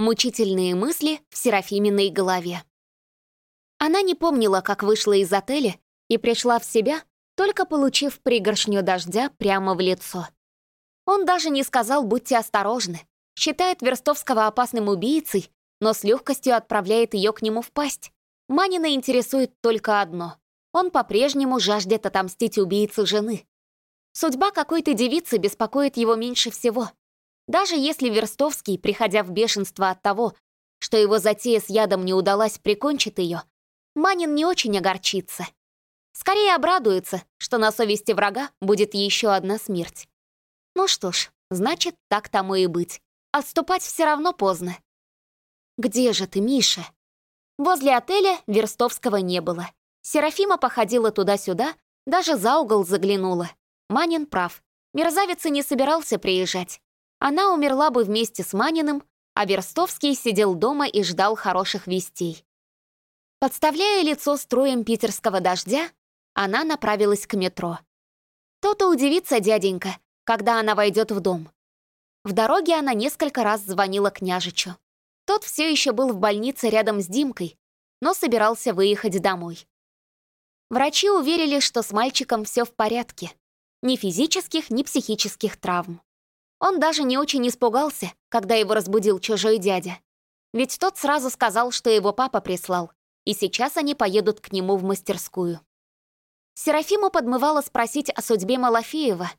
Мучительные мысли в Серафиминой голове. Она не помнила, как вышла из отеля и пришла в себя, только получив пригоршню дождя прямо в лицо. Он даже не сказал «будьте осторожны», считает Верстовского опасным убийцей, но с легкостью отправляет ее к нему в пасть. Манина интересует только одно. Он по-прежнему жаждет отомстить убийце жены. Судьба какой-то девицы беспокоит его меньше всего. Даже если Верстовский, приходя в бешенство от того, что его затея с ядом не удалась, прикончит ее, Манин не очень огорчится. Скорее обрадуется, что на совести врага будет еще одна смерть. Ну что ж, значит, так тому и быть. Отступать все равно поздно. «Где же ты, Миша?» Возле отеля Верстовского не было. Серафима походила туда-сюда, даже за угол заглянула. Манин прав. Мерзавец и не собирался приезжать. Она умерла бы вместе с Маниным, а Верстовский сидел дома и ждал хороших вестей. Подставляя лицо струем питерского дождя, она направилась к метро. То-то удивится дяденька, когда она войдет в дом. В дороге она несколько раз звонила княжичу. Тот все еще был в больнице рядом с Димкой, но собирался выехать домой. Врачи уверили, что с мальчиком все в порядке. Ни физических, ни психических травм. Он даже не очень испугался, когда его разбудил чужой дядя. Ведь тот сразу сказал, что его папа прислал, и сейчас они поедут к нему в мастерскую. Серафиму подмывала спросить о судьбе Малафеева,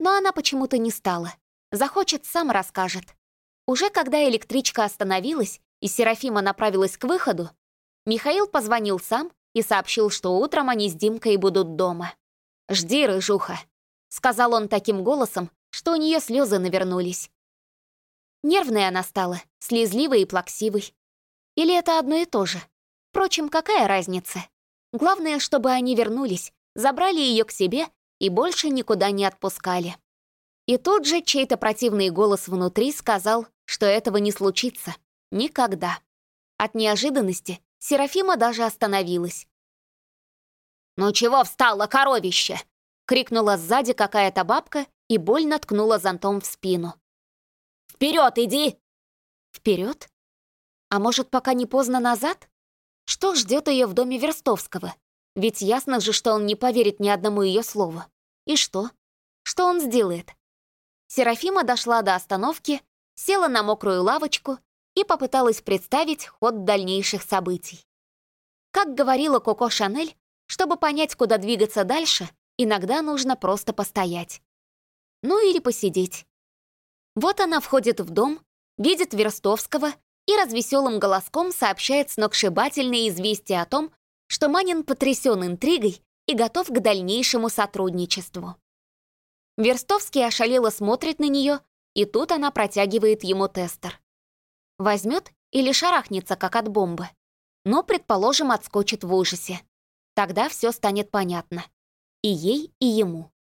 но она почему-то не стала. Захочет, сам расскажет. Уже когда электричка остановилась и Серафима направилась к выходу, Михаил позвонил сам и сообщил, что утром они с Димкой будут дома. «Жди, рыжуха», — сказал он таким голосом, что у нее слезы навернулись. Нервная она стала, слезливой и плаксивой. Или это одно и то же? Впрочем, какая разница? Главное, чтобы они вернулись, забрали ее к себе и больше никуда не отпускали. И тут же чей-то противный голос внутри сказал, что этого не случится. Никогда. От неожиданности Серафима даже остановилась. «Ну чего встала, коровище?» — крикнула сзади какая-то бабка и больно ткнула зонтом в спину. «Вперед иди!» «Вперед? А может, пока не поздно назад? Что ждет ее в доме Верстовского? Ведь ясно же, что он не поверит ни одному ее слову. И что? Что он сделает? Серафима дошла до остановки, села на мокрую лавочку и попыталась представить ход дальнейших событий. Как говорила Коко Шанель, чтобы понять, куда двигаться дальше, иногда нужно просто постоять. Ну или посидеть. Вот она входит в дом, видит Верстовского и развеселым голоском сообщает сногсшибательное известие о том, что Манин потрясен интригой и готов к дальнейшему сотрудничеству. Верстовский ошалело смотрит на нее, и тут она протягивает ему тестер. Возьмет или шарахнется, как от бомбы. Но, предположим, отскочит в ужасе. Тогда все станет понятно. И ей, и ему.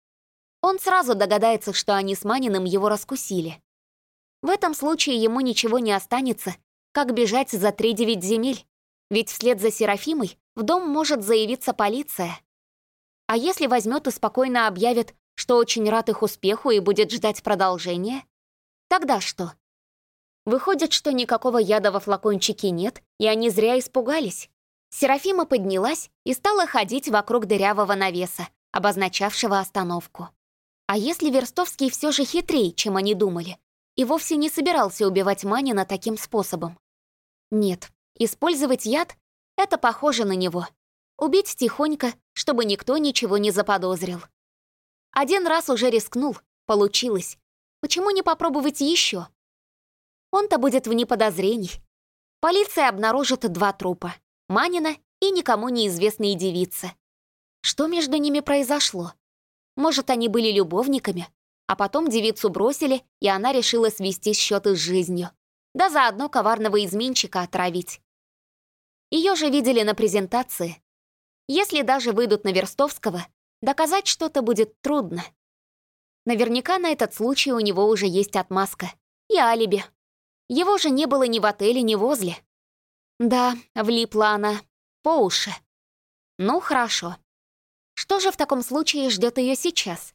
Он сразу догадается, что они с Маниным его раскусили. В этом случае ему ничего не останется, как бежать за три девять земель. Ведь вслед за Серафимой в дом может заявиться полиция. А если возьмет и спокойно объявит, что очень рад их успеху и будет ждать продолжения, тогда что? Выходит, что никакого яда во флакончике нет, и они зря испугались. Серафима поднялась и стала ходить вокруг дырявого навеса, обозначавшего остановку. А если Верстовский все же хитрее, чем они думали, и вовсе не собирался убивать Манина таким способом? Нет, использовать яд — это похоже на него. Убить тихонько, чтобы никто ничего не заподозрил. Один раз уже рискнул, получилось. Почему не попробовать еще? Он-то будет вне подозрений. Полиция обнаружит два трупа — Манина и никому неизвестные девицы. Что между ними произошло? Может, они были любовниками, а потом девицу бросили, и она решила свести счеты с жизнью. Да заодно коварного изменщика отравить. Ее же видели на презентации. Если даже выйдут на Верстовского, доказать что-то будет трудно. Наверняка на этот случай у него уже есть отмазка и алиби. Его же не было ни в отеле, ни возле. Да, влипла она. По уши. Ну, хорошо. Что же в таком случае ждет ее сейчас?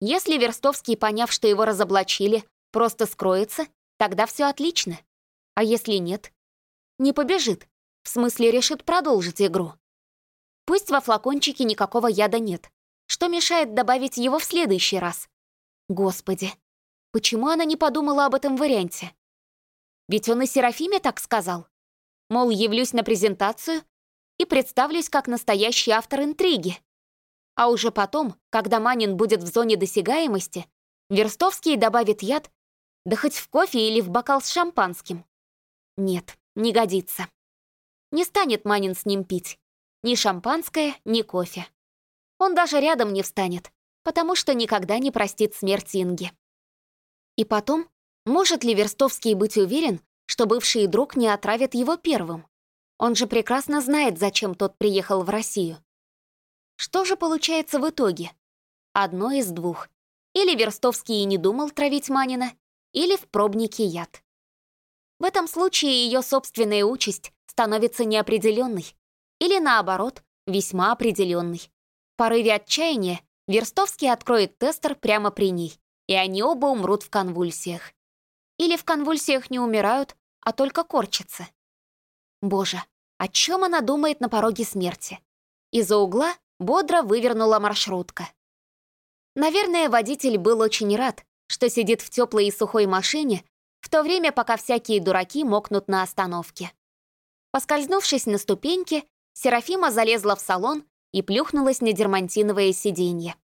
Если Верстовский, поняв, что его разоблачили, просто скроется, тогда все отлично. А если нет? Не побежит. В смысле, решит продолжить игру. Пусть во флакончике никакого яда нет. Что мешает добавить его в следующий раз? Господи, почему она не подумала об этом варианте? Ведь он и Серафиме так сказал. Мол, явлюсь на презентацию и представлюсь как настоящий автор интриги. А уже потом, когда Манин будет в зоне досягаемости, Верстовский добавит яд, да хоть в кофе или в бокал с шампанским. Нет, не годится. Не станет Манин с ним пить. Ни шампанское, ни кофе. Он даже рядом не встанет, потому что никогда не простит смерть Инги. И потом, может ли Верстовский быть уверен, что бывший друг не отравит его первым? Он же прекрасно знает, зачем тот приехал в Россию. Что же получается в итоге? Одно из двух. Или Верстовский и не думал травить Манина, или в пробнике яд. В этом случае ее собственная участь становится неопределенной, или наоборот, весьма определенной порыве отчаяния Верстовский откроет тестер прямо при ней, и они оба умрут в конвульсиях. Или в конвульсиях не умирают, а только корчатся. Боже, о чем она думает на пороге смерти? Из-за угла бодро вывернула маршрутка. Наверное, водитель был очень рад, что сидит в теплой и сухой машине, в то время, пока всякие дураки мокнут на остановке. Поскользнувшись на ступеньке, Серафима залезла в салон и плюхнулась на дермантиновое сиденье.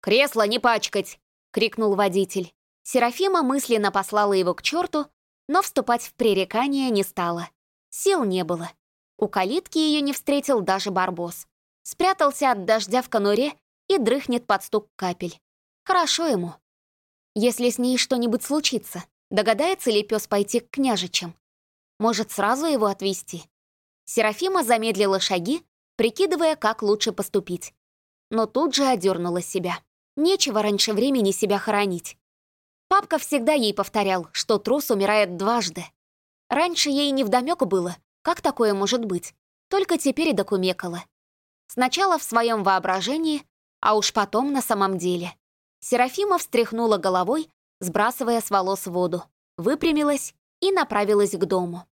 «Кресло не пачкать!» — крикнул водитель. Серафима мысленно послала его к черту, но вступать в пререкание не стала. Сил не было. У калитки ее не встретил даже барбос. Спрятался от дождя в конуре и дрыхнет под стук капель. Хорошо ему. Если с ней что-нибудь случится, догадается ли пес пойти к княжичам? Может, сразу его отвезти? Серафима замедлила шаги, прикидывая, как лучше поступить. Но тут же одернула себя. Нечего раньше времени себя хоронить. Папка всегда ей повторял, что трус умирает дважды. Раньше ей невдомёк было, как такое может быть, только теперь и докумекала. Сначала в своем воображении, а уж потом на самом деле. Серафима встряхнула головой, сбрасывая с волос воду, выпрямилась и направилась к дому.